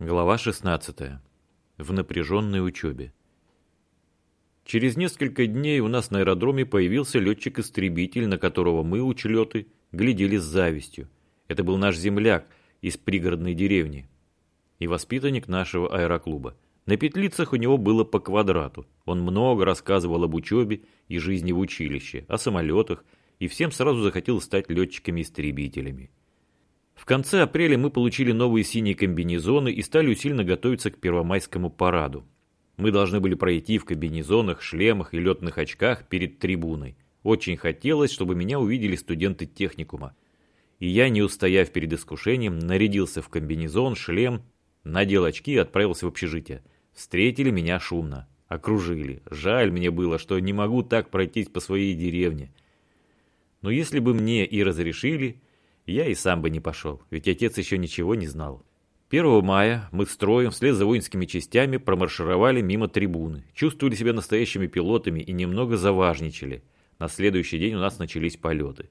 Глава 16. В напряженной учебе. Через несколько дней у нас на аэродроме появился летчик-истребитель, на которого мы, учлеты, глядели с завистью. Это был наш земляк из пригородной деревни и воспитанник нашего аэроклуба. На петлицах у него было по квадрату. Он много рассказывал об учебе и жизни в училище, о самолетах, и всем сразу захотел стать летчиками-истребителями. В конце апреля мы получили новые синие комбинезоны и стали усиленно готовиться к первомайскому параду. Мы должны были пройти в комбинезонах, шлемах и летных очках перед трибуной. Очень хотелось, чтобы меня увидели студенты техникума. И я, не устояв перед искушением, нарядился в комбинезон, шлем, надел очки и отправился в общежитие. Встретили меня шумно. Окружили. Жаль мне было, что не могу так пройтись по своей деревне. Но если бы мне и разрешили, я и сам бы не пошел, ведь отец еще ничего не знал. 1 мая мы строем вслед за воинскими частями промаршировали мимо трибуны, чувствовали себя настоящими пилотами и немного заважничали. На следующий день у нас начались полеты.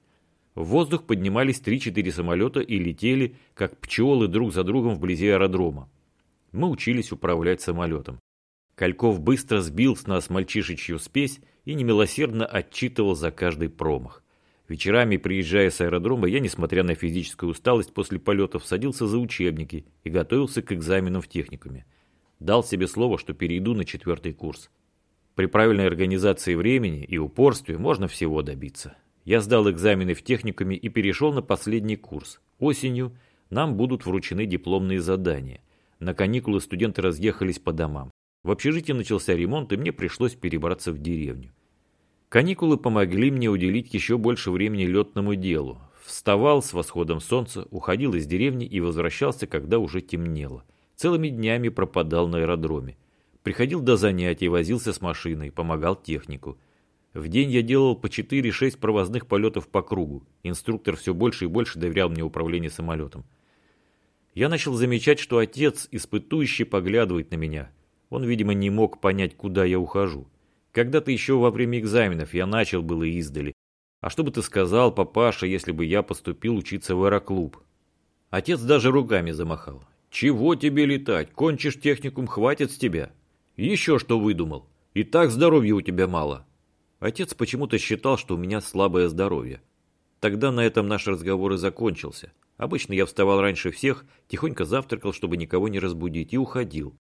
В воздух поднимались 3-4 самолета и летели, как пчелы друг за другом вблизи аэродрома. Мы учились управлять самолетом. Кальков быстро сбил с нас мальчишечью спесь и немилосердно отчитывал за каждый промах. Вечерами, приезжая с аэродрома, я, несмотря на физическую усталость после полетов, садился за учебники и готовился к экзаменам в техникуме. Дал себе слово, что перейду на четвертый курс. При правильной организации времени и упорстве можно всего добиться. Я сдал экзамены в техникуме и перешел на последний курс. Осенью нам будут вручены дипломные задания. На каникулы студенты разъехались по домам. В общежитии начался ремонт, и мне пришлось перебраться в деревню. Каникулы помогли мне уделить еще больше времени летному делу. Вставал с восходом солнца, уходил из деревни и возвращался, когда уже темнело. Целыми днями пропадал на аэродроме. Приходил до занятий, возился с машиной, помогал технику. В день я делал по 4-6 провозных полетов по кругу. Инструктор все больше и больше доверял мне управление самолетом. Я начал замечать, что отец, испытующий, поглядывает на меня. Он, видимо, не мог понять, куда я ухожу. Когда-то еще во время экзаменов я начал было издали. А что бы ты сказал, папаша, если бы я поступил учиться в аэроклуб? Отец даже руками замахал. Чего тебе летать? Кончишь техникум, хватит с тебя. Еще что выдумал? И так здоровья у тебя мало. Отец почему-то считал, что у меня слабое здоровье. Тогда на этом наш разговор и закончился. Обычно я вставал раньше всех, тихонько завтракал, чтобы никого не разбудить, и уходил.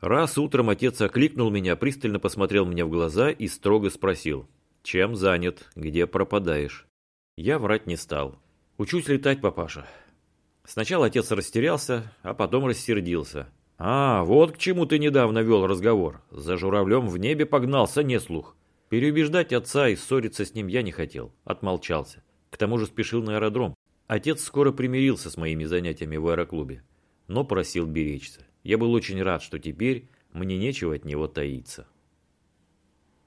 Раз утром отец окликнул меня, пристально посмотрел мне в глаза и строго спросил, «Чем занят? Где пропадаешь?» Я врать не стал. «Учусь летать, папаша». Сначала отец растерялся, а потом рассердился. «А, вот к чему ты недавно вел разговор. За журавлем в небе погнался, не слух». Переубеждать отца и ссориться с ним я не хотел. Отмолчался. К тому же спешил на аэродром. Отец скоро примирился с моими занятиями в аэроклубе, но просил беречься. Я был очень рад, что теперь мне нечего от него таиться.